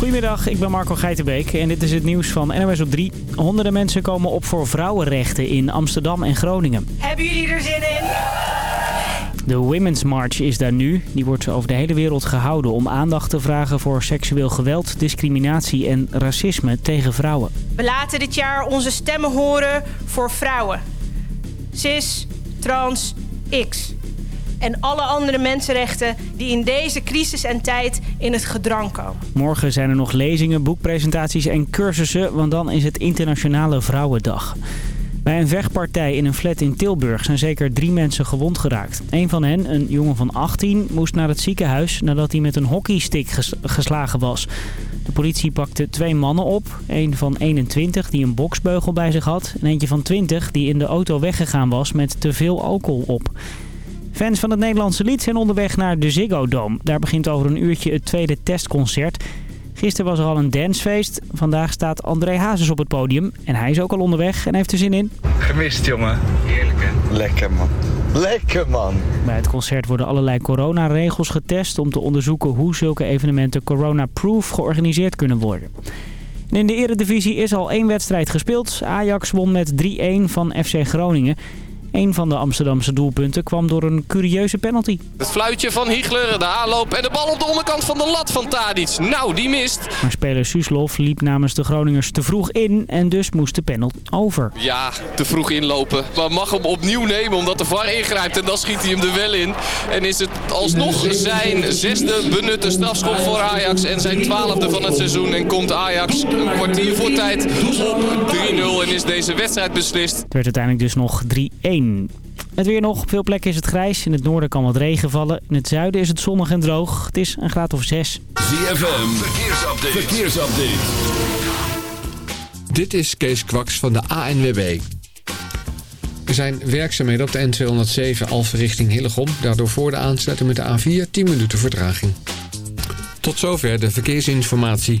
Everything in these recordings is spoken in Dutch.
Goedemiddag, ik ben Marco Geitenbeek en dit is het nieuws van NOS op 3. Honderden mensen komen op voor vrouwenrechten in Amsterdam en Groningen. Hebben jullie er zin in? De Women's March is daar nu. Die wordt over de hele wereld gehouden om aandacht te vragen voor seksueel geweld, discriminatie en racisme tegen vrouwen. We laten dit jaar onze stemmen horen voor vrouwen. Cis, trans, X. En alle andere mensenrechten die in deze crisis en tijd in het gedrang komen. Morgen zijn er nog lezingen, boekpresentaties en cursussen, want dan is het Internationale Vrouwendag. Bij een vechtpartij in een flat in Tilburg zijn zeker drie mensen gewond geraakt. Een van hen, een jongen van 18, moest naar het ziekenhuis nadat hij met een hockeystick geslagen was. De politie pakte twee mannen op. Een van 21 die een boksbeugel bij zich had. En eentje van 20 die in de auto weggegaan was met te veel alcohol op. Fans van het Nederlandse lied zijn onderweg naar de Ziggo Dome. Daar begint over een uurtje het tweede testconcert. Gisteren was er al een dancefeest. Vandaag staat André Hazes op het podium. En hij is ook al onderweg en heeft er zin in. Gemist, jongen. Heerlijk, hè? Lekker, man. Lekker, man. Bij het concert worden allerlei coronaregels getest... om te onderzoeken hoe zulke evenementen corona-proof georganiseerd kunnen worden. En in de eredivisie is al één wedstrijd gespeeld. Ajax won met 3-1 van FC Groningen... Een van de Amsterdamse doelpunten kwam door een curieuze penalty. Het fluitje van Hiegler, de aanloop en de bal op de onderkant van de lat van Tadic. Nou, die mist. Maar speler Suslov liep namens de Groningers te vroeg in en dus moest de penalty over. Ja, te vroeg inlopen. Maar mag hem opnieuw nemen omdat de VAR ingrijpt en dan schiet hij hem er wel in. En is het alsnog zijn zesde benutte strafschop voor Ajax en zijn twaalfde van het seizoen. En komt Ajax een kwartier voor tijd op 3-0 en is deze wedstrijd beslist. Het werd uiteindelijk dus nog 3-1. Het weer nog. Op veel plekken is het grijs. In het noorden kan wat regen vallen. In het zuiden is het zonnig en droog. Het is een graad of 6. ZFM. Verkeersupdate. Verkeersupdate. Dit is Kees Kwaks van de ANWB. Er zijn werkzaamheden op de N207 Alphen richting Hillegom. Daardoor voor de aansluiting met de A4 10 minuten vertraging. Tot zover de verkeersinformatie.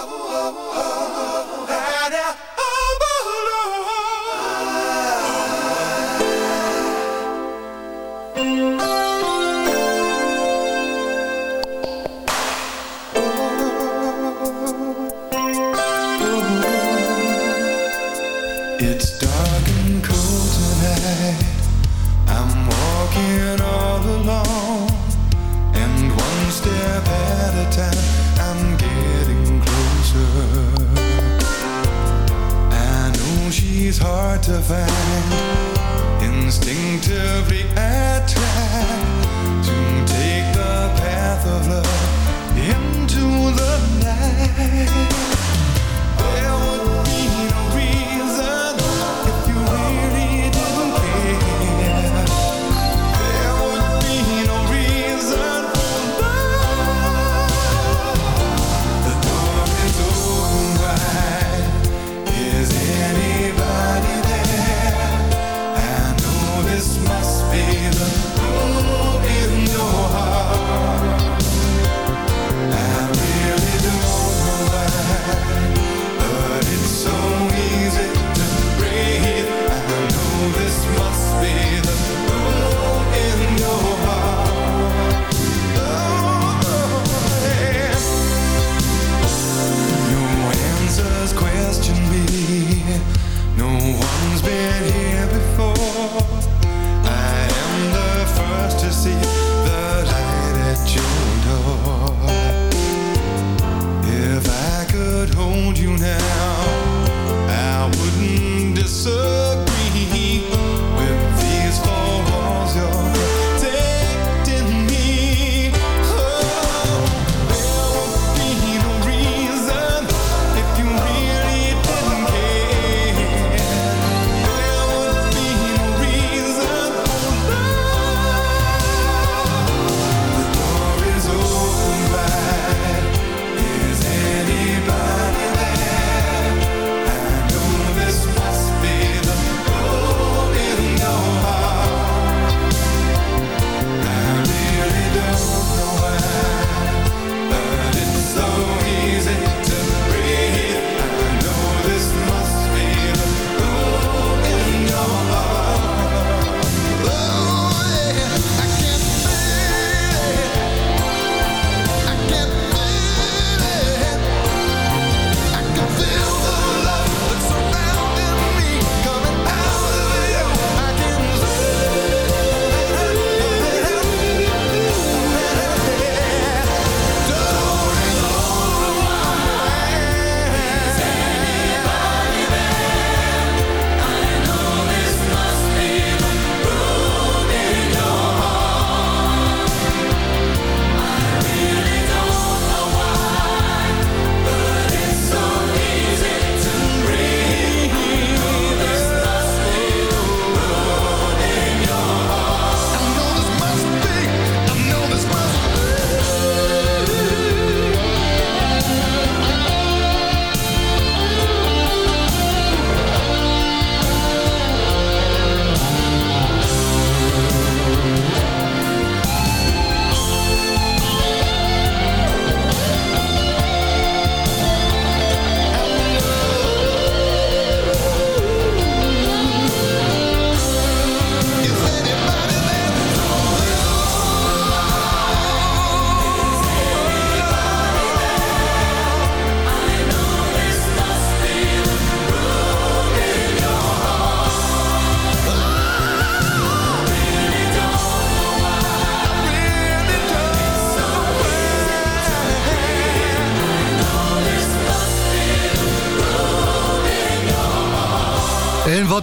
It's dark and cold tonight. I'm walking all alone, and one step at a time, I'm getting closer. I know she's hard to find. Instinctively, I try to take the path of love into the night.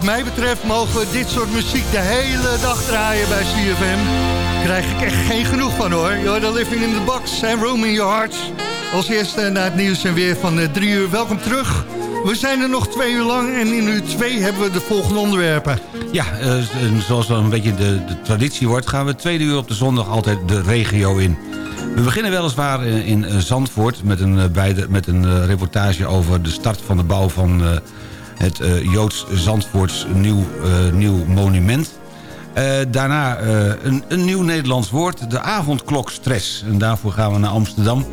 Mij betreft mogen we dit soort muziek de hele dag draaien bij CFM. Krijg ik echt geen genoeg van hoor. You're the living in the box and room in your heart. Als eerste naar het nieuws en weer van drie uur. Welkom terug. We zijn er nog twee uur lang en in uur twee hebben we de volgende onderwerpen. Ja, uh, zoals wel een beetje de, de traditie wordt... gaan we tweede uur op de zondag altijd de regio in. We beginnen weliswaar in Zandvoort met een, beide, met een reportage over de start van de bouw van het Joods Zandvoorts nieuw, nieuw monument. daarna een, een nieuw Nederlands woord, de avondklokstress. En daarvoor gaan we naar Amsterdam.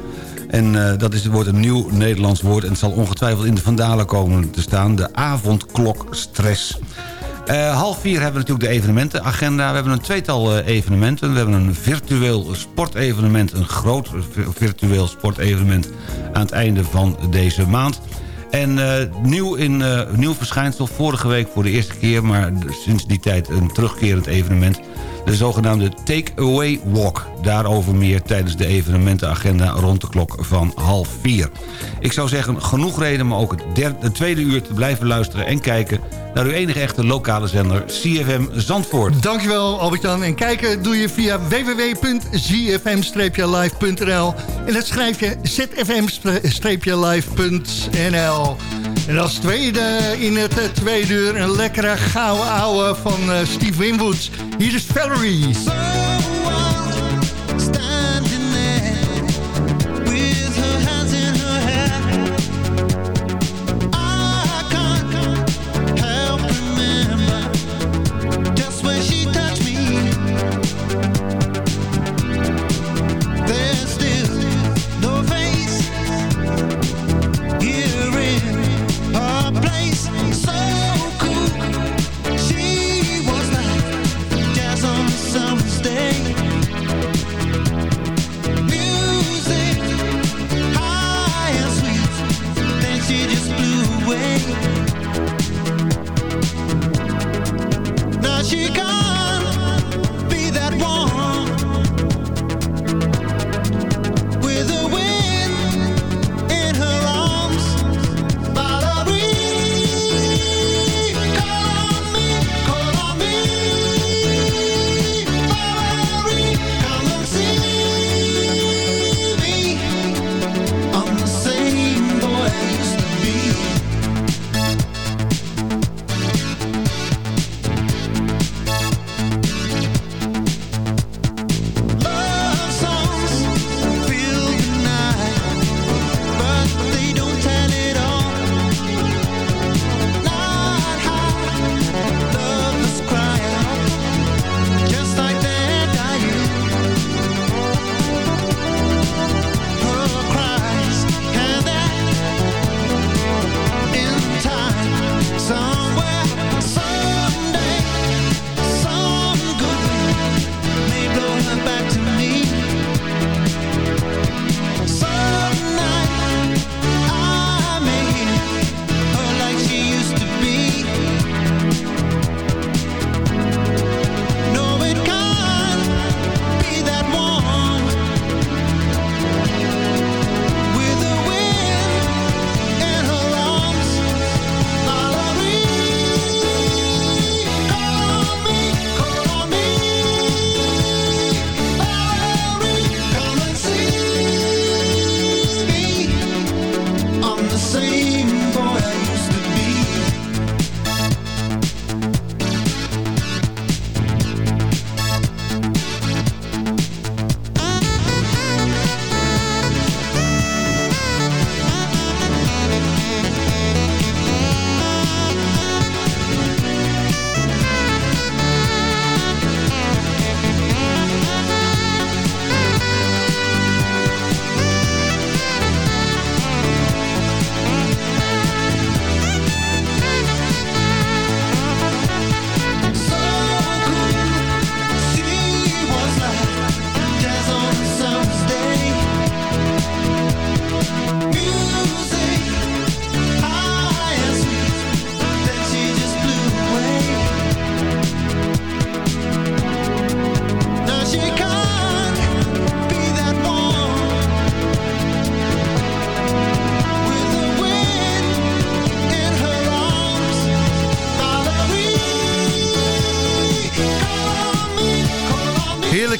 En dat is, wordt een nieuw Nederlands woord en het zal ongetwijfeld in de vandalen komen te staan. De avondklokstress. Half vier hebben we natuurlijk de evenementenagenda. We hebben een tweetal evenementen. We hebben een virtueel sportevenement. Een groot virtueel sportevenement aan het einde van deze maand. En uh, nieuw, in, nieuw verschijnsel. Vorige week voor de eerste keer... maar sinds die tijd een terugkerend evenement de zogenaamde Take-Away Walk. Daarover meer tijdens de evenementenagenda rond de klok van half vier. Ik zou zeggen, genoeg reden om ook het, tweede uur te blijven luisteren en kijken... naar uw enige echte lokale zender CFM Zandvoort. Dankjewel Albert-Jan. En kijken doe je via www.zfm-live.nl en dat schrijf je zfm-live.nl. En als tweede in het tweede uur een lekkere gouden ouwe van uh, Steve Winwood. Hier is Valerie.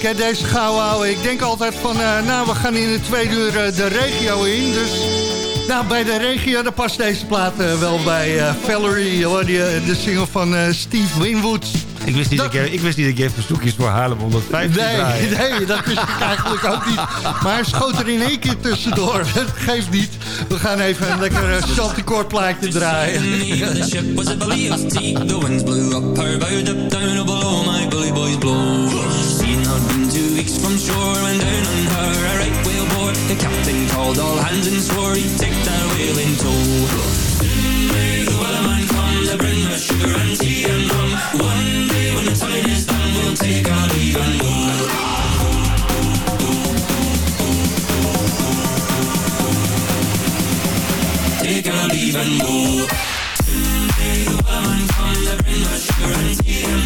Hè, deze gauw houden. Ik denk altijd van, nou we gaan in de tweede uur de regio in. Dus nou, bij de regio daar past deze plaat wel bij. Valerie, hoor, die, de single van Steve Winwood. Ik wist niet dat, ik, ik, wist niet dat je even verzoekjes voor Haarlem 150 nee, Nee, dat wist ik eigenlijk ook niet. Maar hij schoot er in één keer tussendoor. Dat geeft niet. We gaan even een lekker Chanticourt plaatje draaien. The. The had been two weeks from shore when down on her a right whale bore. The captain called all hands and swore he'd take that whale in tow. to bring us sugar and tea and rum. One day when the time is done, we'll take our leave and go. Take our leave and go. Someday the woman comes to bring us sugar and tea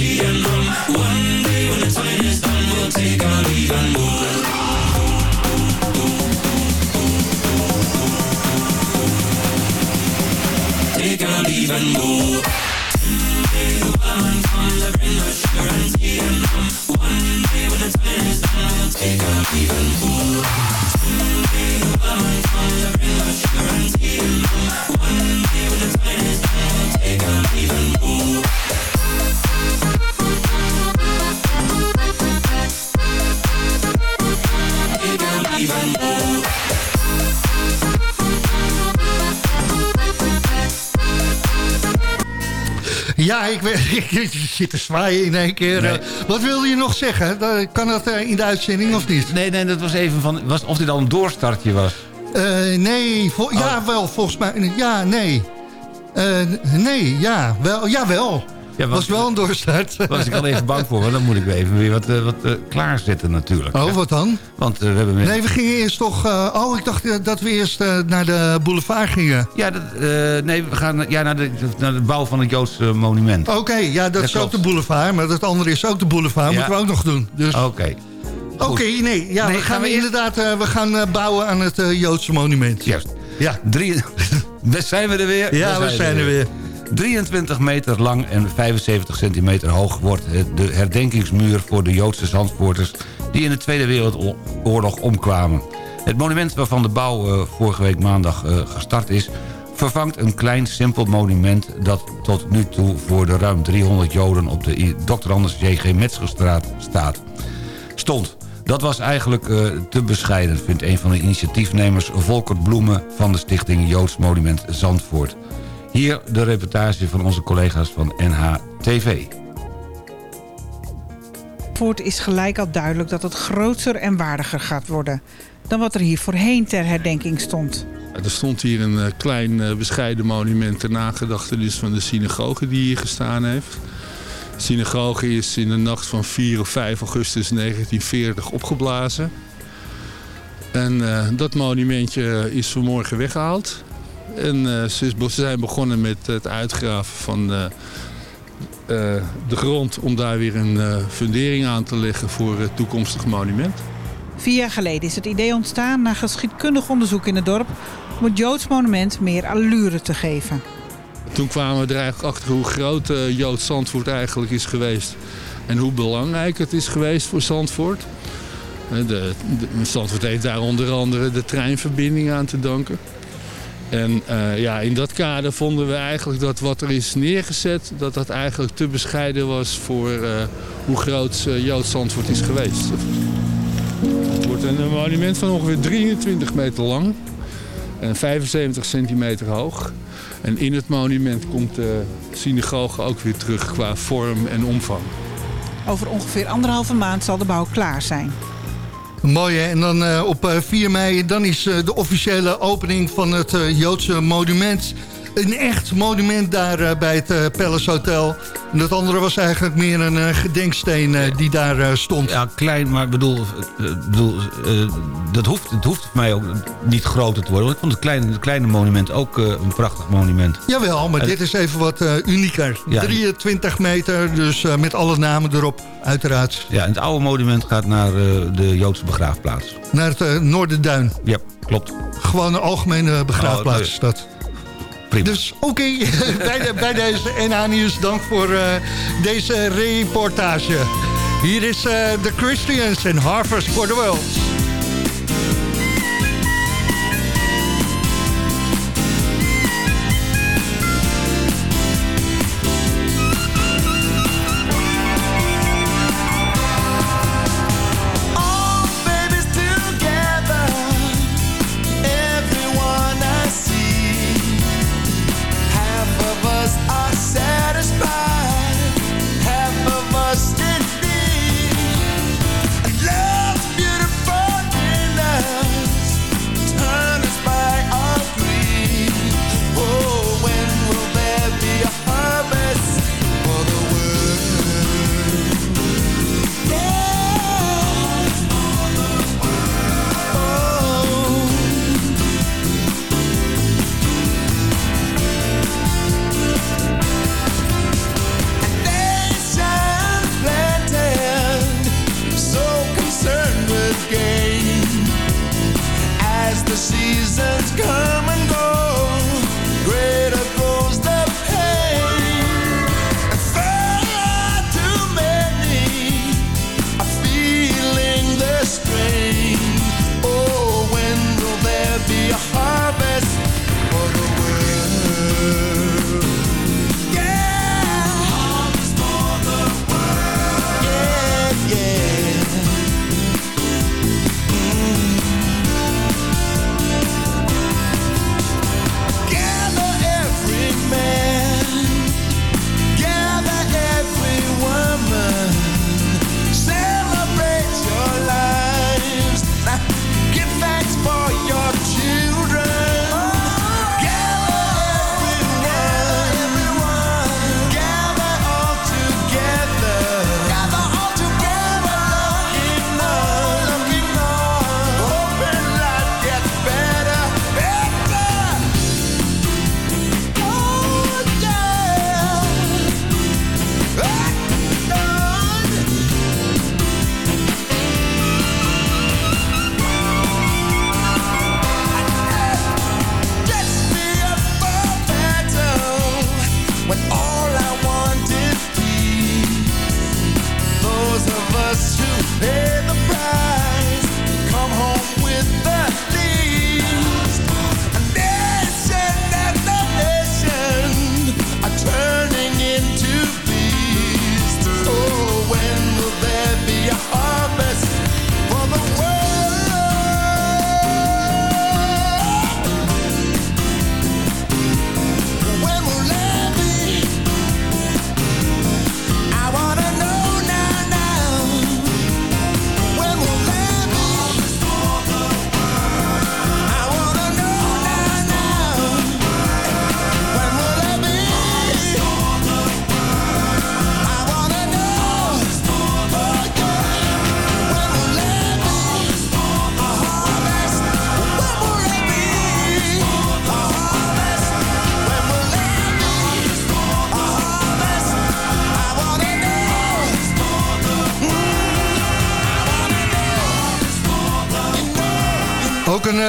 Ja, ik, ik, zit te zwaaien in één keer. Nee. Wat wilde je nog zeggen? Kan dat eh, in de uitzending of niet? Nee, nee dat was even van... Was, of dit al een doorstartje was? Uh, nee, oh. ja, wel, volgens mij. Ja, nee. Uh, nee, ja, wel, jawel. Ja, was wel een doorstart. was ik al even bang voor, want dan moet ik even weer wat, uh, wat uh, klaarzetten natuurlijk. Oh, wat dan? Want uh, we hebben... Nee, we gingen eerst toch... oh, ik dacht dat we eerst naar de boulevard gingen. Ja, dat, nee, we gaan ja, naar, de, naar de bouw van het Joodse monument. Oké, ja, dat, is ook de boulevard. Maar dat andere is ook de boulevard. Ja. Moeten we ook nog doen. Dus... Oké. Oké, nee, ja, we gaan, gaan we inderdaad we gaan bouwen aan het Joodse monument. Juist. Ja. Drie, zijn we er weer? Ja, we zijn er weer. 23 meter lang en 75 centimeter hoog wordt de herdenkingsmuur voor de Joodse zandvoorters die in de Tweede Wereldoorlog omkwamen. Het monument waarvan de bouw uh, vorige week maandag uh, gestart is... vervangt een klein simpel monument dat tot nu toe voor de ruim 300 Joden op de Dr. Anders J.G. Metzgerstraat staat. Stond. Dat was eigenlijk uh, te bescheiden, vindt een van de initiatiefnemers Volker Bloemen van de stichting Joods Monument Zandvoort. Hier de reportage van onze collega's van NHTV. Voort is gelijk al duidelijk dat het groter en waardiger gaat worden... dan wat er hier voorheen ter herdenking stond. Er stond hier een eh, klein eh, bescheiden monument ter nagedachtenis van de synagoge die hier gestaan heeft. De synagoge is in de nacht van 4 of 5 augustus 1940 opgeblazen. En uh, dat monumentje is vanmorgen weggehaald. En uh, ze zijn begonnen met het uitgraven van uh, de grond... om daar weer een fundering aan te leggen voor het toekomstig monument. Vier jaar geleden is het idee ontstaan na geschiedkundig onderzoek in het dorp... om het Joods monument meer allure te geven. Toen kwamen we er eigenlijk achter hoe groot Joods Zandvoort eigenlijk is geweest. En hoe belangrijk het is geweest voor Zandvoort. De, de, Zandvoort heeft daar onder andere de treinverbinding aan te danken. En uh, ja, in dat kader vonden we eigenlijk dat wat er is neergezet... dat dat eigenlijk te bescheiden was voor uh, hoe groot uh, Joods Zandvoort is geweest. Het wordt een monument van ongeveer 23 meter lang en 75 centimeter hoog. En in het monument komt de synagoge ook weer terug qua vorm en omvang. Over ongeveer anderhalve maand zal de bouw klaar zijn. Mooi? En dan uh, op 4 eh, mei dan is uh, de officiële opening van het Joodse monument. Een echt monument daar eh, bij het uh, Palace Hotel. En dat andere was eigenlijk meer een uh, gedenksteen die daar stond. Ja, klein, maar bedoel, bedoel dat hoeft, het hoeft voor mij ook niet groter te worden. Want ik vond het kleine, het kleine monument ook een prachtig monument. Jawel, maar dit is even wat unieker. 23 meter, dus met alle namen erop, uiteraard. Ja, en het oude monument gaat naar de Joodse begraafplaats. Naar het Noorderduin. Ja, klopt. Gewoon een algemene begraafplaats is dat. Dus oké, bij, de, bij, deze NA Nieuws dank voor uh, deze reportage. Hier is uh, The Christians en Harvest for the World.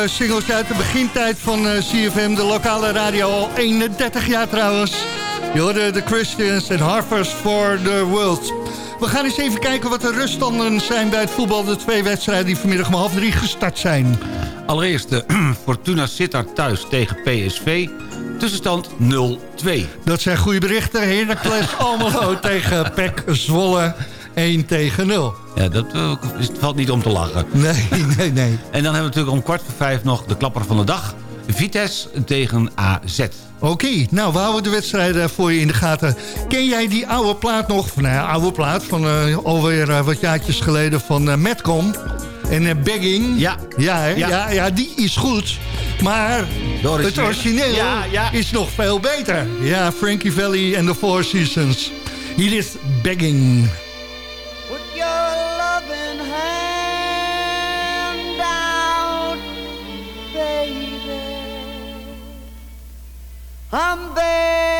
Singeltje uit de begintijd van uh, CFM, de lokale radio, al 31 jaar trouwens. Je hoorde de Christians en Harvest for the World. We gaan eens even kijken wat de ruststanden zijn bij het voetbal. De twee wedstrijden die vanmiddag om half drie gestart zijn. Allereerst de Fortuna Sittard thuis tegen PSV. Tussenstand 0-2. Dat zijn goede berichten. Heracles Almelo tegen PEC Zwolle. 1 tegen 0. Ja, dat uh, valt niet om te lachen. Nee, nee, nee. En dan hebben we natuurlijk om kwart voor vijf nog de klapper van de dag. Vitesse tegen AZ. Oké, nou, we houden de wedstrijden voor je in de gaten. Ken jij die oude plaat nog? Nou ja, oude plaat van uh, alweer uh, wat jaartjes geleden van uh, Metcom. En Begging. Ja. Ja, ja. ja, ja, die is goed. Maar het origineel is nog veel beter. Ja, Frankie Valley en the Four Seasons. Hier is Begging. I'm begging.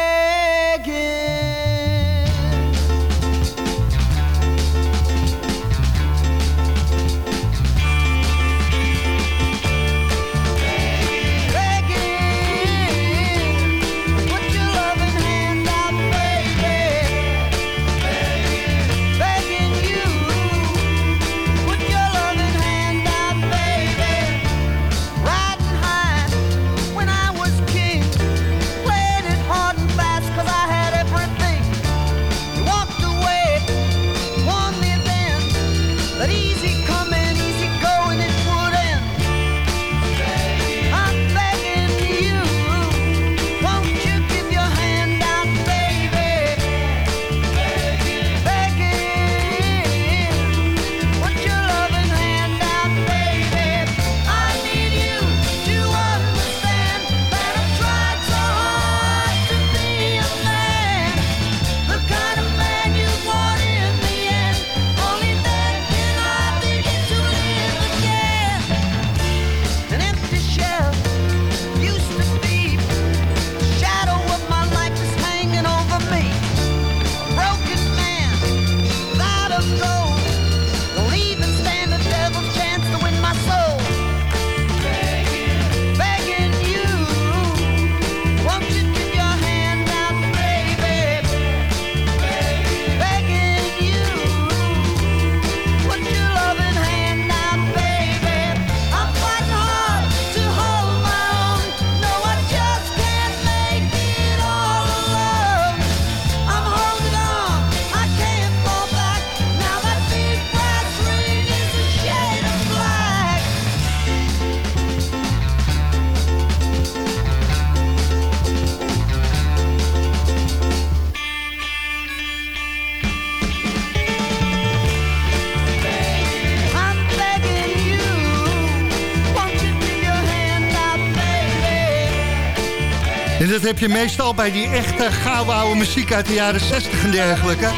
Dat heb je meestal bij die echte gouden muziek uit de jaren 60 en dergelijke.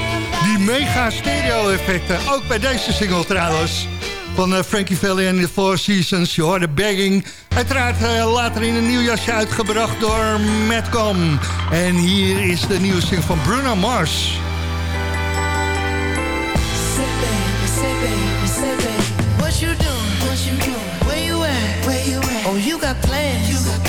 Die mega stereo-effecten. Ook bij deze single trouwens. Van uh, Frankie Valli en The Four Seasons. Je hoorde Begging. Uiteraard uh, later in een nieuw jasje uitgebracht door Madcom. En hier is de nieuwe single van Bruno Mars. Oh, you got plans. You got plans.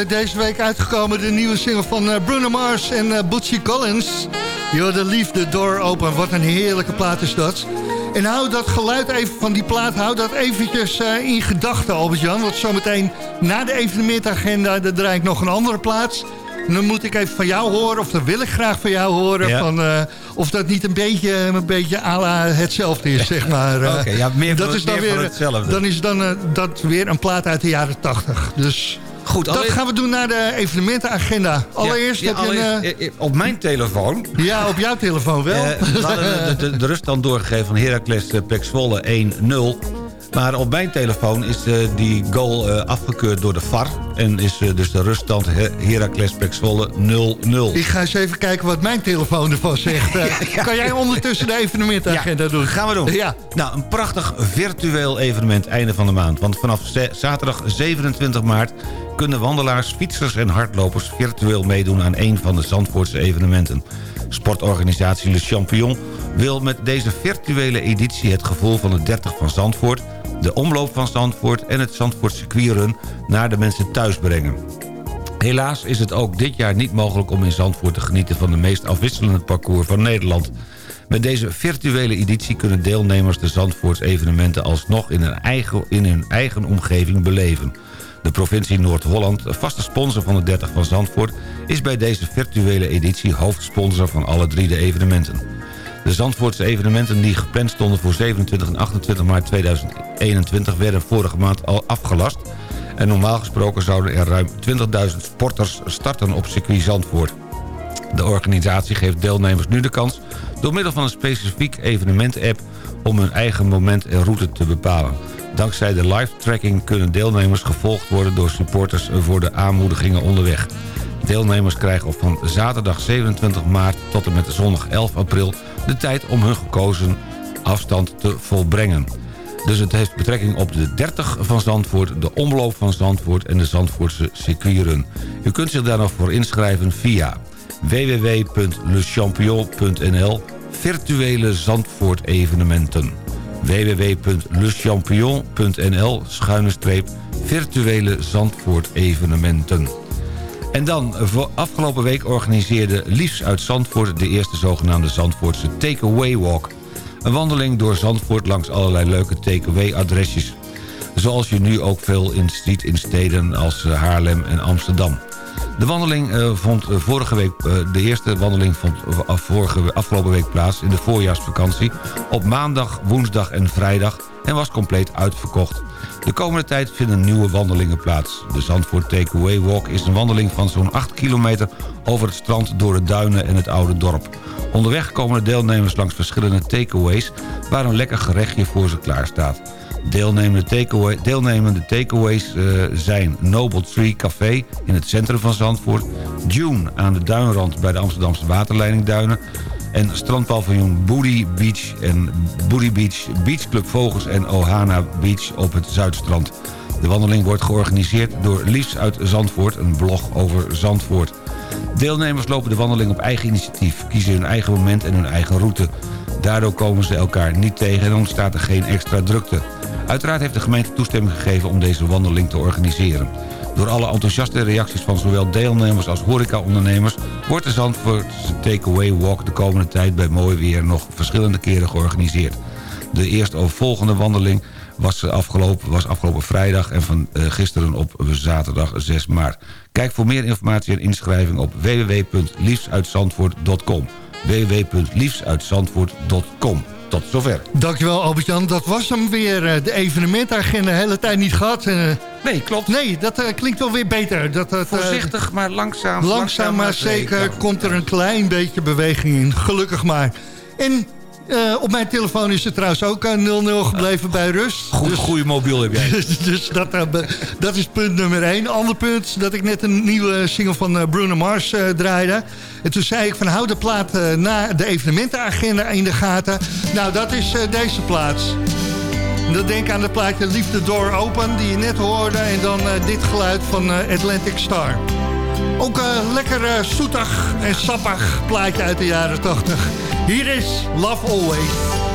Deze week uitgekomen, de nieuwe single van eh, Bruno Mars en uh, Bootsy Collins. Yo, de liefde door open. Wat een heerlijke plaat is dat. En hou dat geluid even van die plaat, hou dat eventjes in gedachten, Albert-Jan. Want zometeen na de evenementagenda, daar draai ik nog een andere plaats. En dan moet ik even van jou horen, of dan wil ik graag van jou horen... Van, of dat niet een beetje, een beetje à la hetzelfde is, zeg maar. Oké, ja, meer, dat is dan meer weer, hetzelfde. Dan is dan, dat weer een plaat uit de jaren 80. Dus... Goed, dat gaan we doen naar de evenementenagenda. Allereerst ja, ja, heb allereerst, je een, uh, Op mijn telefoon. Ja, op jouw telefoon wel. Uh, we hadden de, de, de ruststand doorgegeven van Heracles Pek Zwolle 1-0. Maar op mijn telefoon is uh, die goal uh, afgekeurd door de VAR. En is uh, dus de ruststand Heracles Pek Zwolle 0-0. Ik ga eens even kijken wat mijn telefoon ervan zegt. ja, ja, kan jij ondertussen de evenementagenda doen? gaan we doen. Ja. Nou, een prachtig virtueel evenement einde van de maand. Want vanaf zaterdag 27 maart kunnen wandelaars, fietsers en hardlopers... virtueel meedoen aan een van de Zandvoortse evenementen. Sportorganisatie Le Champion wil met deze virtuele editie... het gevoel van de 30 van Zandvoort de omloop van Zandvoort en het Zandvoort circuitrun naar de mensen thuis brengen. Helaas is het ook dit jaar niet mogelijk om in Zandvoort te genieten van de meest afwisselende parcours van Nederland. Met deze virtuele editie kunnen deelnemers de Zandvoorts evenementen alsnog in hun eigen, in hun eigen omgeving beleven. De provincie Noord-Holland, vaste sponsor van de 30 van Zandvoort... is bij deze virtuele editie hoofdsponsor van alle drie de evenementen. De Zandvoortse evenementen die gepland stonden voor 27 en 28 maart 2021 werden vorige maand al afgelast. En normaal gesproken zouden er ruim 20.000 sporters starten op circuit Zandvoort. De organisatie geeft deelnemers nu de kans door middel van een specifiek evenement-app om hun eigen moment en route te bepalen. Dankzij de live tracking kunnen deelnemers gevolgd worden door supporters voor de aanmoedigingen onderweg. Deelnemers krijgen op van zaterdag 27 maart tot en met zondag 11 april de tijd om hun gekozen afstand te volbrengen. Dus het heeft betrekking op de 30 van Zandvoort, de omloop van Zandvoort en de Zandvoortse circuitrun. U kunt zich daar nog voor inschrijven via www.lechampion.nl Virtuele Zandvoort evenementen www.lechampion.nl schuine streep virtuele Zandvoort evenementen. En dan, afgelopen week organiseerde Liefs uit Zandvoort... de eerste zogenaamde Zandvoortse Takeaway Walk. Een wandeling door Zandvoort langs allerlei leuke takeaway-adresjes. Zoals je nu ook veel in ziet in steden als eh, Haarlem en Amsterdam. De wandeling uh, vond vorige week, de eerste wandeling vond afgelopen week plaats in de voorjaarsvakantie op maandag, woensdag en vrijdag en was compleet uitverkocht. De komende tijd vinden nieuwe wandelingen plaats. De Zandvoort Takeaway Walk is een wandeling van zo'n 8 kilometer over het strand door de duinen en het oude dorp. Onderweg komen de deelnemers langs verschillende takeaways waar een lekker gerechtje voor ze klaar staat. Deelnemende, takeaway, deelnemende takeaways uh, zijn Noble Tree Café in het centrum van Zandvoort... Dune aan de duinrand bij de Amsterdamse waterleidingduinen... en strandpaviljoen Booty Beach en Booty Beach, Beach Club Vogels en Ohana Beach op het Zuidstrand. De wandeling wordt georganiseerd door Liefs uit Zandvoort, een blog over Zandvoort. Deelnemers lopen de wandeling op eigen initiatief, kiezen hun eigen moment en hun eigen route. Daardoor komen ze elkaar niet tegen en ontstaat er geen extra drukte. Uiteraard heeft de gemeente toestemming gegeven om deze wandeling te organiseren. Door alle enthousiaste reacties van zowel deelnemers als horecaondernemers... wordt de Zandvoortse Takeaway Walk de komende tijd bij mooi weer nog verschillende keren georganiseerd. De eerstvolgende wandeling was afgelopen, was afgelopen vrijdag en van uh, gisteren op zaterdag 6 maart. Kijk voor meer informatie en inschrijving op www.liefsuitzandvoort.com www.liefsuitzandvoort.com tot zover. Dankjewel Albert-Jan. Dat was hem weer. eh, De evenementagenda de hele tijd niet gehad. Eh, Nee, klopt. Nee, dat eh, klinkt wel weer beter. Dat, dat, eh, Voorzichtig, maar langzaam. langzaam maar zeker komt er een klein beetje beweging in. Gelukkig maar. En eh, op mijn telefoon is het trouwens ook eh, 0-0 gebleven bij rust. Goed, Dus- goede mobiel heb jij. dus dat, eh, dat is punt nummer één. Ander punt, dat ik net een nieuwe single van eh, Bruno Mars eh, draaide. En toen zei ik van hou de plaat eh, na de evenementenagenda in de gaten. Nou, dat is eh, deze plaats. Dan denk aan het plaatje the Door Open, die je net hoorde. En dan eh, dit geluid van eh, Atlantic Star. Ook een lekker eh, zoetig en sappig plaatje uit de jaren 80. Hier is Love Always.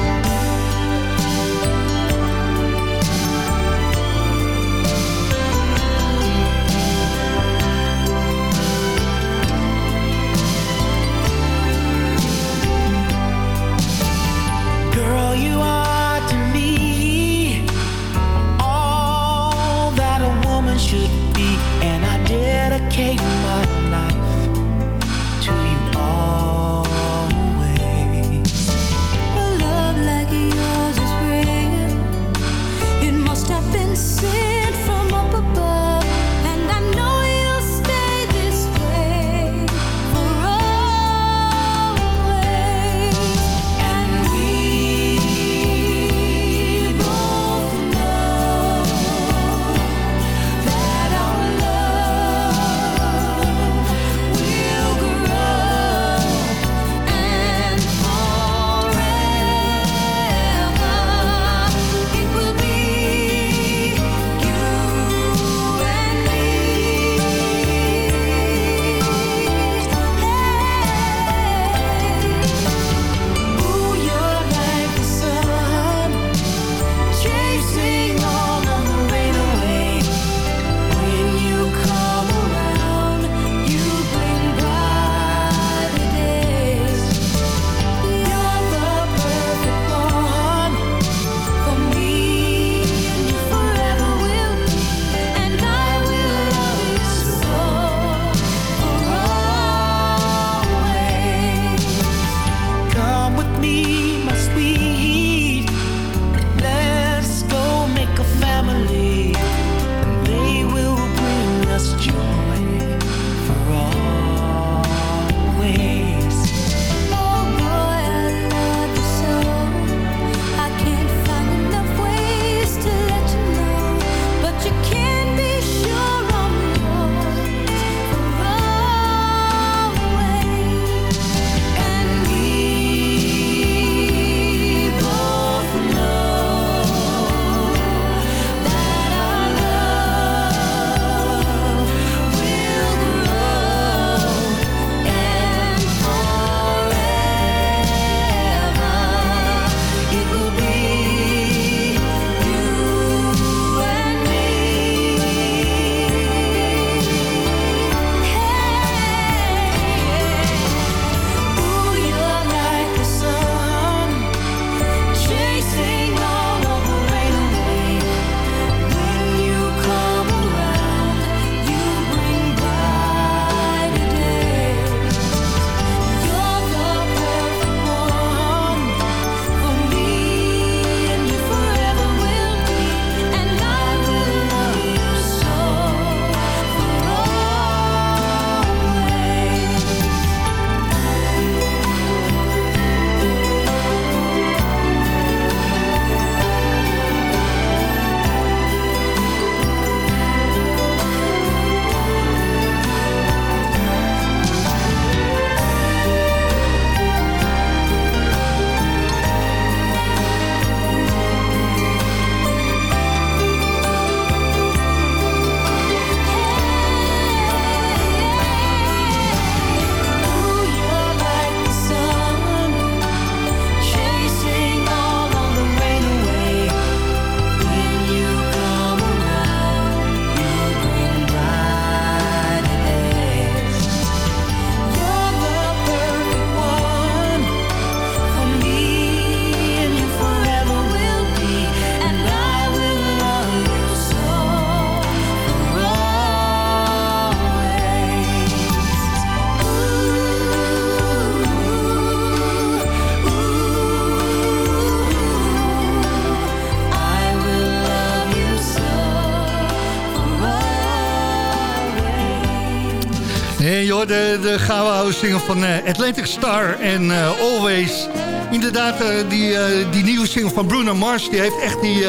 De, oude single van eh, Atlantic Star en eh, Always. Inderdaad, eh, die, die nieuwe single van Bruno Mars... die heeft echt die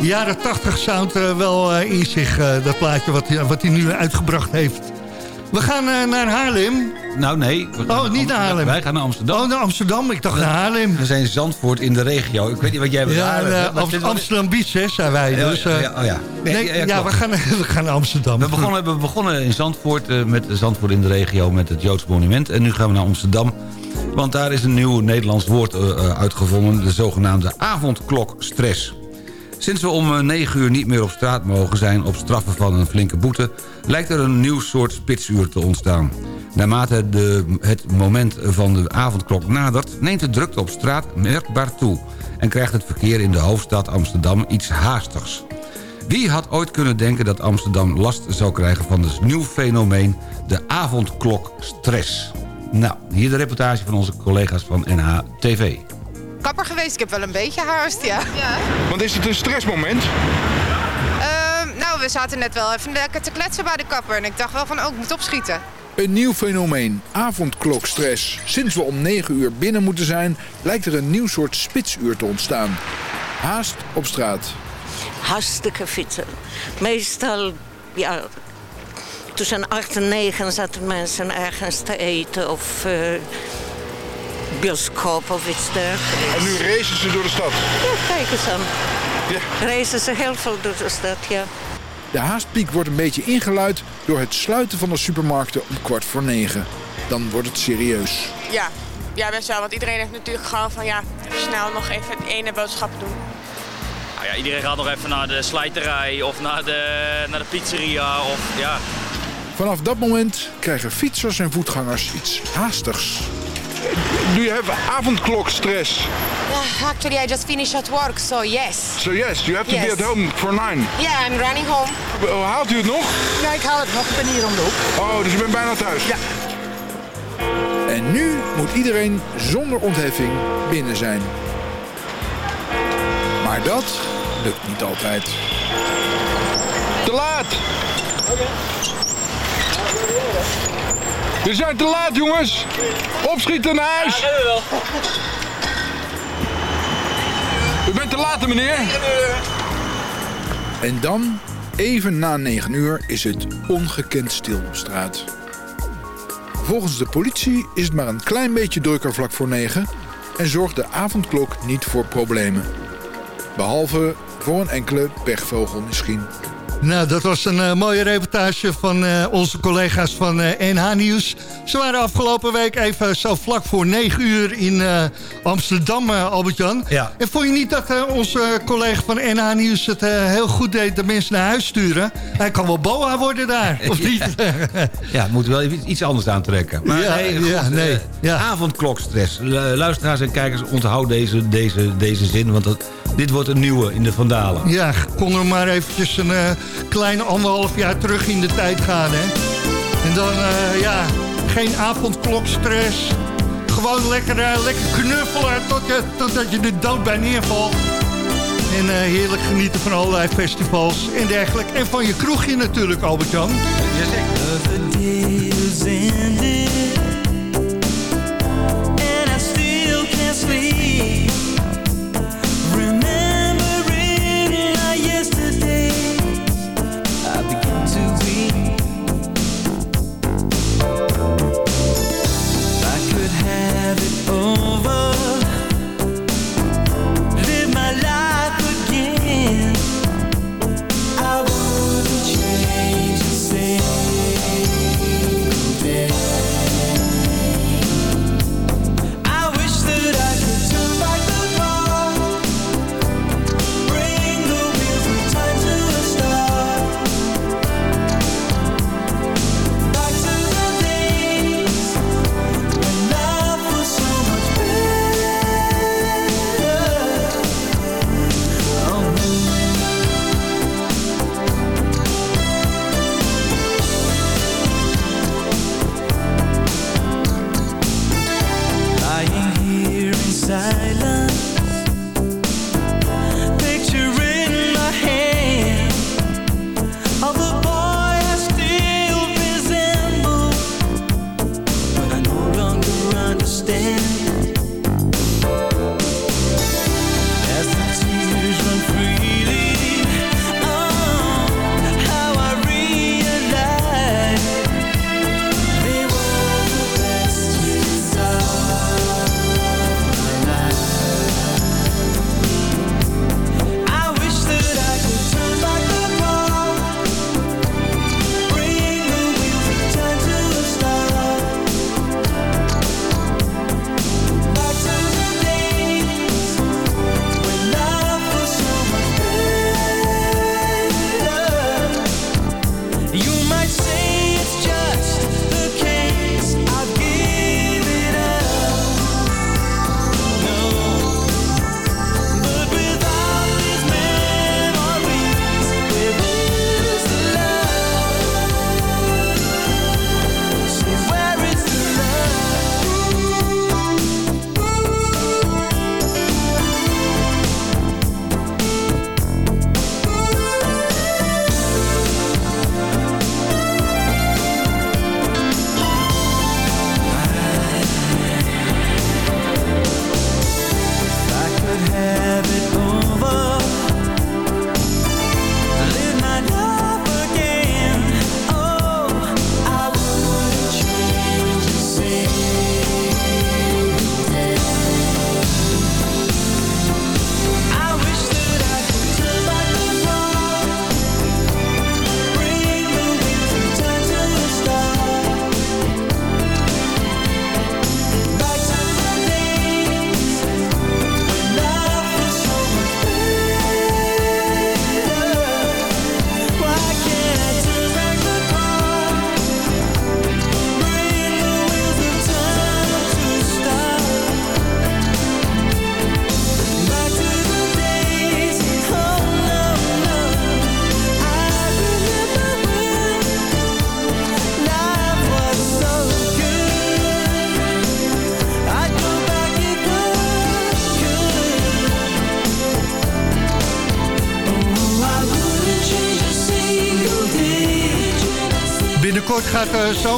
jaren 80 sound wel in zich. dat plaatje wat, wat hij nu uitgebracht heeft. We gaan eh, naar Haarlem. Nou, nee. we Oh, niet naar Haarlem. Wij gaan naar Amsterdam. Oh, naar Amsterdam. Ik dacht naar Haarlem. We zijn Zandvoort in de regio. Ik weet niet wat jij... Ja, waar- eh, Amsterdam Beach, hè, zijn wij. Ja, Dus, ja, eh, ja, oh ja. Nee, nee, ja, ja, we, gaan, we gaan naar Amsterdam. We begonnen, we begonnen in Zandvoort met Zandvoort in de regio met het Joods monument. En nu gaan we naar Amsterdam. Want daar is een nieuw Nederlands woord uitgevonden. De zogenaamde avondklokstress. Sinds we om 9 uur niet meer op straat mogen zijn op straffen van een flinke boete... lijkt er een nieuw soort spitsuur te ontstaan. Naarmate de, het moment van de avondklok nadert... neemt de drukte op straat merkbaar toe... en krijgt het verkeer in de hoofdstad Amsterdam iets haastigs. Wie had ooit kunnen denken dat Amsterdam last zou krijgen van het nieuw fenomeen... de avondklokstress? Nou, hier de reportage van onze collega's van NHTV. Kapper geweest, ik heb wel een beetje haast, ja. Want is het een stressmoment? Ehm, nou, we zaten net wel even lekker te kletsen bij de kapper. En ik dacht wel van, oh, ik moet opschieten. Een nieuw fenomeen, avondklokstress. Sinds we om 9 uur binnen moeten zijn, lijkt er een nieuw soort spitsuur te ontstaan. Haast op straat. hartstikke fietsen. Meestal, ja, tussen 8 en 9 zaten mensen ergens te eten of eh, bioscoop of iets dergelijks. En nu racen ze door de stad. Ja, kijk eens aan. Reizen ze heel veel door de stad, ja. De haastpiek wordt een beetje ingeluid door het sluiten van de supermarkten om kwart voor negen. Dan wordt het serieus. Ja, ja, best wel. Want iedereen heeft natuurlijk gewoon van, ja, snel nog even het ene boodschap doen. Nou ja, iedereen gaat nog even naar de slijterij of naar de, naar de pizzeria. Of, ja. Vanaf dat moment krijgen fietsers en voetgangers iets haastigs. Do you have avondklokstress? Yeah, actually I just finished at work, so yes. So yes, you have to be at home for nine. Yeah, I'm running home. Oh, Haalt u het nog? Ja, ik haal het nog. Ik ben hier om de hoek. Oh, dus u bent bijna thuis? Ja. En nu moet iedereen zonder ontheffing binnen zijn. Maar dat lukt niet altijd. Te laat! We zijn te laat, jongens! Opschieten naar huis! U bent te laat, meneer! En dan, even na 9 uur, is het ongekend stil op straat. Volgens de politie is het maar een klein beetje drukker vlak voor 9 en zorgt de avondklok niet voor problemen. Behalve voor een enkele pechvogel misschien. Nou, dat was een eh, mooie reportage van eh, onze collega's van eh, NH Nieuws. Ze waren afgelopen week even zo vlak voor 9 uur in eh, Amsterdam, eh, Albert-Jan. Ja. En vond je niet dat eh, onze collega van NH Nieuws het eh, heel goed deed de mensen naar huis sturen? Hij kan wel boa worden daar, of niet? Ja, we moeten wel iets anders aantrekken. Maar Ja, nee, ja, goed, nee. eh, Avondklokstress. Lu- Luisteraars en kijkers, onthoud deze, deze, deze zin. Want dat, dit wordt een nieuwe in de Vandalen. Ja, konden we maar eventjes een eh, kleine anderhalf jaar terug in de tijd gaan, hè? En dan, eh, ja, geen avondklokstress. Gewoon lekker, eh, lekker knuffelen tot je, totdat je er dood bij neervalt. En eh, heerlijk genieten van allerlei festivals en dergelijke. En van je kroegje natuurlijk, Albert-Jan.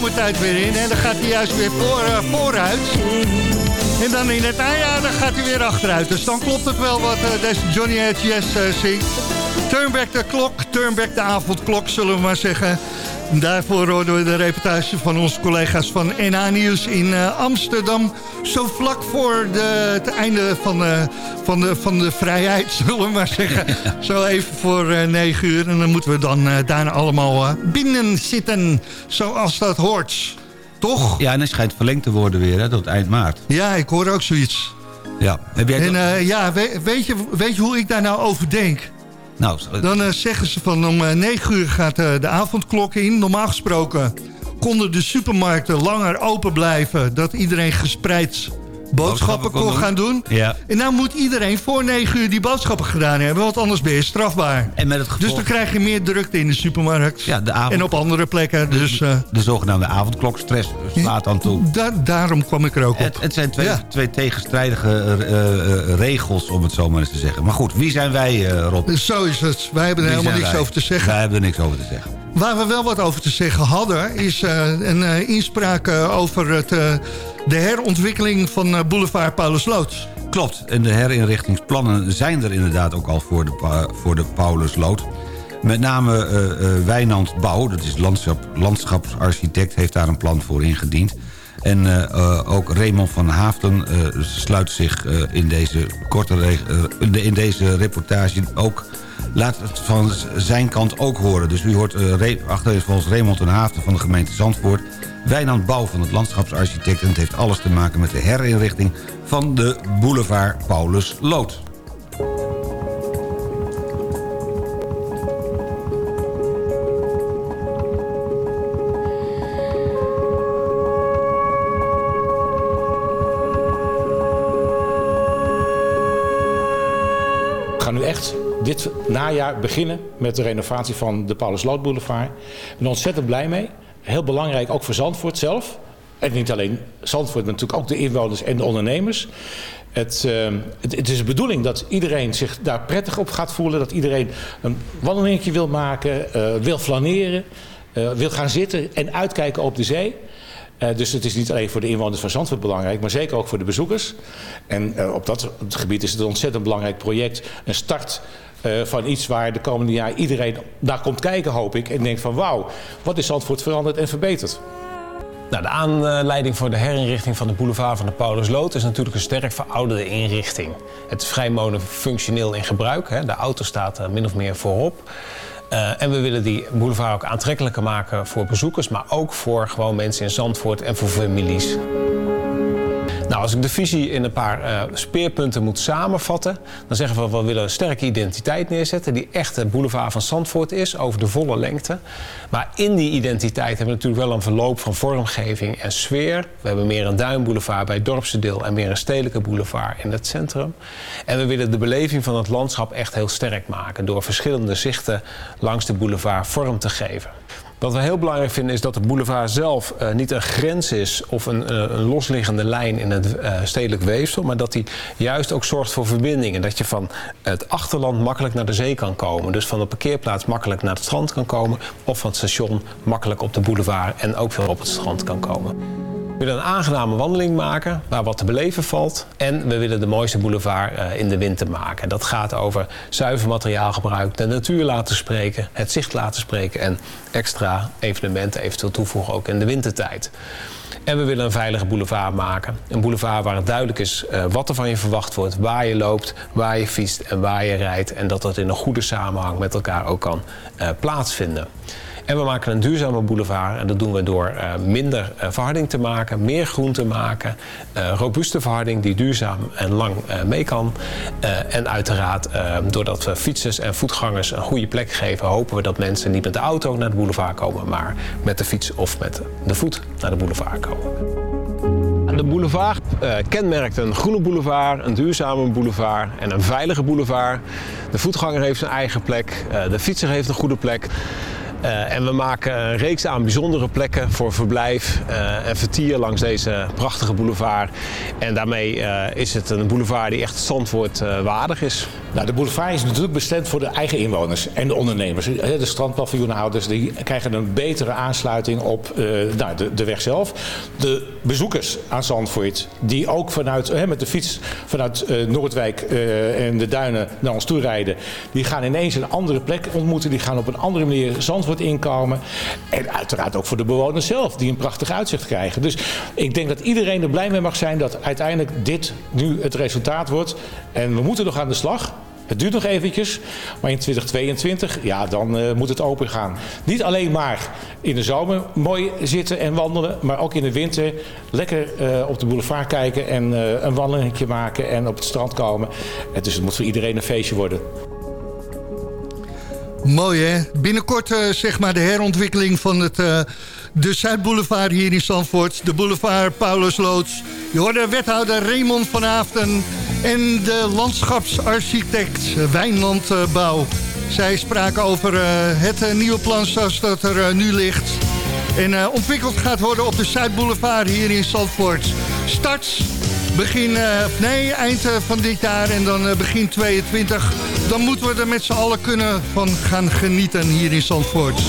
Zomertijd weer in. En dan gaat hij juist weer voor, eh, vooruit. En dan in het najaar dan gaat hij weer achteruit. Dus dan klopt het wel wat eh, deze Johnny H.S. eh zingt. Turn back de klok, turn back de avondklok, zullen we maar zeggen. En daarvoor hoorden we de reportage van onze collega's van NA Nieuws in Amsterdam. Zo vlak voor de, het einde van, eh, van, de, van de vrijheid, zullen we maar zeggen. Zo even voor eh 9 uur. En dan moeten we dan eh, daarna allemaal binnen zitten, zoals dat hoort. Toch? Ja, en het schijnt verlengd te worden weer, hè, tot eind maart. Ja, ik hoor ook zoiets. Ja. Heb jij En ja, we- weet, je, weet je hoe ik daar nou over denk? Nou, Dan zeggen ze van om 9 uur gaat de avondklok in. Normaal gesproken konden de supermarkten langer open blijven. Dat iedereen gespreid boodschappen kon gaan doen. Ja. En nou moet iedereen voor 9 uur die boodschappen gedaan hebben. Want anders ben je strafbaar. En met het gevolg... Dus dan krijg je meer drukte in de supermarkt. Ja, de avond... En op andere plekken. Dus eh, De zogenaamde avondklokstress slaat aan toe. da- daarom kwam ik er ook op. Het, het zijn twee, twee tegenstrijdige eh, eh, regels, om het zo maar eens te zeggen. Maar goed, wie zijn wij, Rob? Zo is het. Wij hebben er Wie helemaal niks wij? over te zeggen. Wij hebben er niks over te zeggen. Waar we wel wat over te zeggen hadden... is eh, een eh, inspraak eh, over het, de herontwikkeling van boulevard Paulusloot. Klopt, en de herinrichtingsplannen zijn er inderdaad ook al voor de, voor de Paulusloot. Met name eh, Wijnand Bouw, dat is landschap, landschapsarchitect... heeft daar een plan voor ingediend. En ook Raymond van Haafden sluit zich in, deze korte in deze reportage ook... Laat het van zijn kant ook horen. Dus u hoort Re- achterin volgens Raymond van Haafden van de gemeente Zandvoort... Wijnand Bouw van het landschapsarchitect... en het heeft alles te maken met de herinrichting van de boulevard Paulus Lood. Dit najaar beginnen met de renovatie van de Paulus Lood Boulevard. Ik ben ontzettend blij mee. Heel belangrijk ook voor Zandvoort zelf. En niet alleen Zandvoort, maar natuurlijk ook de inwoners en de ondernemers. Het, eh, het, is de bedoeling dat iedereen zich daar prettig op gaat voelen. Dat iedereen een wandelingetje wil maken, eh, wil flaneren, eh, wil gaan zitten en uitkijken op de zee. Dus het is niet alleen voor de inwoners van Zandvoort belangrijk, maar zeker ook voor de bezoekers. En op dat gebied is het een ontzettend belangrijk project. Een start eh, van iets waar de komende jaar iedereen naar komt kijken, hoop ik. En denkt van wauw, wat is Zandvoort veranderd en verbeterd. Nou, de aanleiding voor de herinrichting van de boulevard van de Paulusloot is natuurlijk een sterk verouderde inrichting. Het is vrij in gebruik. Hè. De auto staat min of meer voorop. Eh, en we willen die boulevard ook aantrekkelijker maken voor bezoekers, maar ook voor gewoon mensen in Zandvoort en voor families. Nou, als ik de visie in een paar eh, speerpunten moet samenvatten, dan zeggen we we willen een sterke identiteit neerzetten die echt de boulevard van Zandvoort is, over de volle lengte. Maar in die identiteit hebben we natuurlijk wel een verloop van vormgeving en sfeer. We hebben meer een duinboulevard bij het dorpse deel en meer een stedelijke boulevard in het centrum. En we willen de beleving van het landschap echt heel sterk maken door verschillende zichten langs de boulevard vorm te geven. Wat we heel belangrijk vinden is dat de boulevard zelf eh, niet een grens is of een, eh, een losliggende lijn in het eh, stedelijk weefsel, maar dat die juist ook zorgt voor verbindingen. Dat je van het achterland makkelijk naar de zee kan komen. Dus van de parkeerplaats makkelijk naar het strand kan komen of van het station makkelijk op de boulevard en ook weer op het strand kan komen. Willen een aangename wandeling maken waar wat te beleven valt. En we willen de mooiste boulevard eh, in de winter maken. Dat gaat over zuiver materiaalgebruik, de natuur laten spreken, het zicht laten spreken en extra evenementen eventueel toevoegen ook in de wintertijd. En we willen een veilige boulevard maken. Een boulevard waar het duidelijk is eh, wat er van je verwacht wordt, waar je loopt, waar je fietst en waar je rijdt. En dat dat in een goede samenhang met elkaar ook kan eh, plaatsvinden. En we maken een duurzame boulevard. En dat doen we door eh, minder eh, verharding te maken, meer groen te maken. eh, robuuste verharding die duurzaam en lang mee kan. En uiteraard, doordat we fietsers en voetgangers een goede plek geven, hopen we dat mensen niet met de auto naar de boulevard komen, maar met de fiets of met de voet naar de boulevard komen. De boulevard kenmerkt een groene boulevard, een duurzame boulevard en een veilige boulevard. De voetganger heeft zijn eigen plek, de fietser heeft een goede plek. Eh, en we maken een reeks aan bijzondere plekken voor verblijf eh, en vertier langs deze prachtige boulevard. En daarmee eh, is het een boulevard die echt Zandvoort waardig is. Nou, de boulevard is natuurlijk bestemd voor de eigen inwoners en de ondernemers. De strandpaviljoenhouders die krijgen een betere aansluiting op nou, de, de weg zelf. De bezoekers aan Zandvoort, die ook vanuit, met de fiets vanuit Noordwijk en de duinen naar ons toe rijden, die gaan ineens een andere plek ontmoeten. Die gaan op een andere manier Zandvoort inkomen. En uiteraard ook voor de bewoners zelf, die een prachtig uitzicht krijgen. Dus ik denk dat iedereen er blij mee mag zijn dat uiteindelijk dit nu het resultaat wordt. En we moeten nog aan de slag. Het duurt nog eventjes, maar in 2022, ja, dan eh, moet het open gaan. Niet alleen maar in de zomer mooi zitten en wandelen, maar ook in de winter lekker eh, op de boulevard kijken en eh, een wandelingetje maken en op het strand komen. En dus het moet voor iedereen een feestje worden. Mooi hè? Binnenkort eh, zeg maar de herontwikkeling van het, eh, de Zuidboulevard hier in Zandvoort. De boulevard Paulus Loods. Je hoorde wethouder Raymond van Aaften en de landschapsarchitect Wijnlandbouw. Zij spraken over eh, het eh, nieuwe plan zoals dat er eh, nu ligt. En eh, ontwikkeld gaat worden op de Zuidboulevard hier in Zandvoort. Start begin, eh, nee, eind eh, van dit jaar en dan begin 22. Dan moeten we er met z'n allen kunnen van gaan genieten hier in Zandvoort.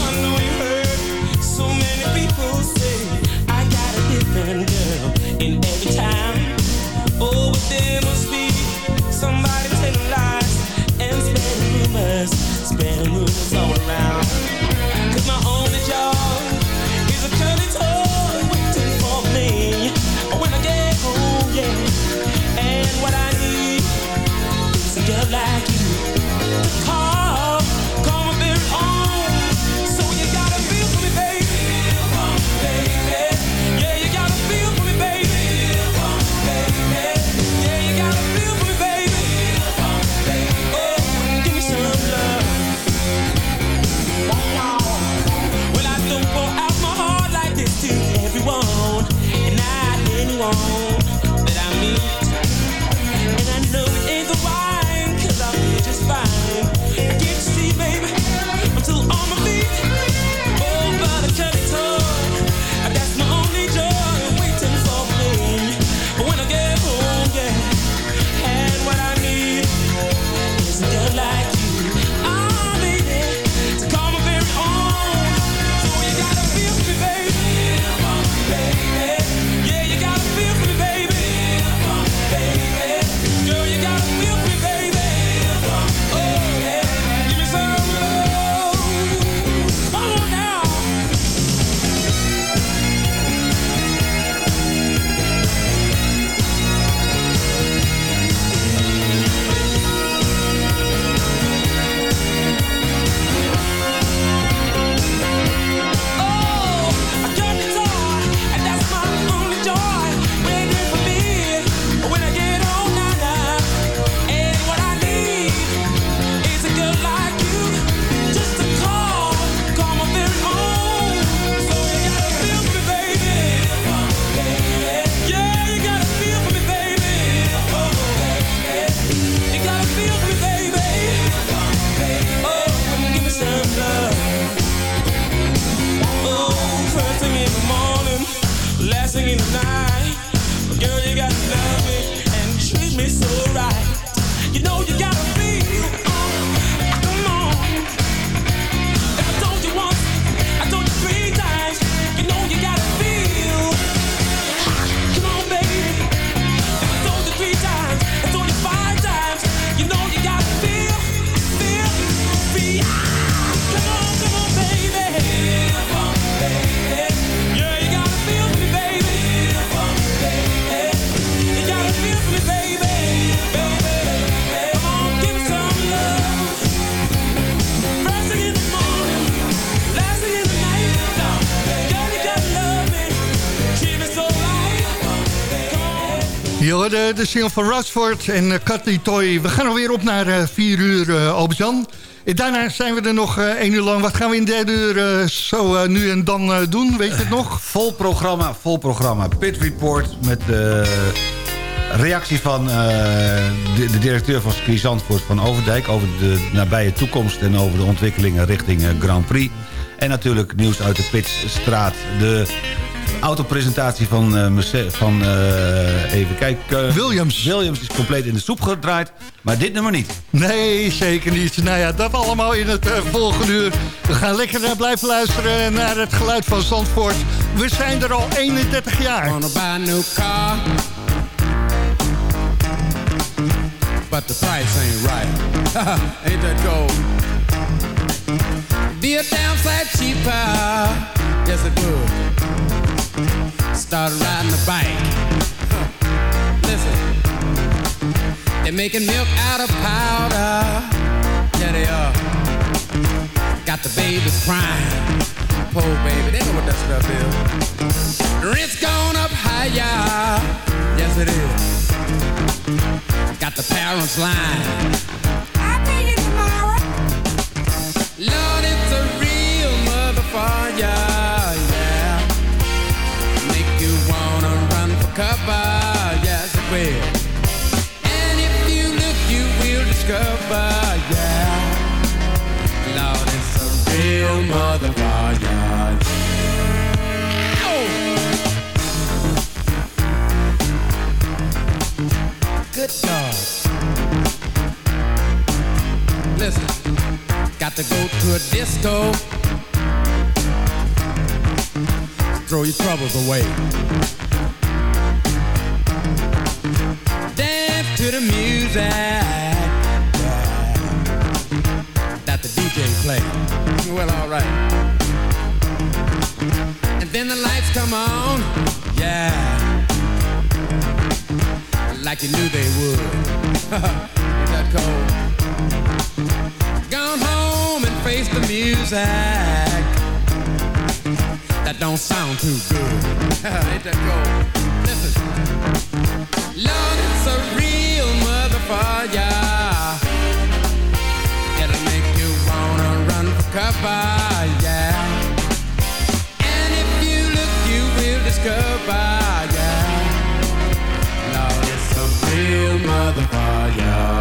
De single van Rashford en uh, Katy Toy. We gaan alweer op naar eh 4 uur, uh, Albert-Jan. En daarna zijn we er nog eh 1 uur lang. Wat gaan we in derde uur eh, zo eh, nu en dan eh, doen? Weet je het nog? Vol programma, vol programma. Pit Report met de reactie van eh, de, directeur van Ski Zandvoort van Overdijk... over de nabije toekomst en over de ontwikkelingen richting eh, Grand Prix. En natuurlijk nieuws uit de Pitstraat. De autopresentatie van, eh, van eh, even kijken... Williams. Williams is compleet in de soep gedraaid, maar dit nummer niet. Nee, zeker niet. Nou ja, dat allemaal in het eh, volgende uur. We gaan lekker naar blijven luisteren naar het geluid van Zandvoort. We zijn er al 31 jaar. Wanna buy a new car But the price ain't right Ain't that gold? Be a damn sight cheaper Yes it would Start riding a bike Huh. Listen They're making milk out of powder Yeah they are Got the babies crying Poor baby, they know what that stuff is Rent's gone up higher. Yes, it is. Got the parents lying. I'll pay you tomorrow. Lord, it's a real motherfucker. Cover. Yes, it will. And if you look, you will discover. Yeah. Lord, it's a real motherfucker. Good God. Listen, got to go to a disco. Throw your troubles away. To the music. That the DJ play. Well, alright. And then the lights come on. Yeah like you knew they would. Ain't that cold? Gone home and face the music. That don't sound too good. Ain't that cold? Listen. Lord, it's a real motherfucker. It'll make you wanna run for cover, yeah. And if you look, you will discover, yeah. Lord, it's a real motherfucker,